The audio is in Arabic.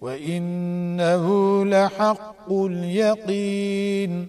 وإنه لحق اليقين.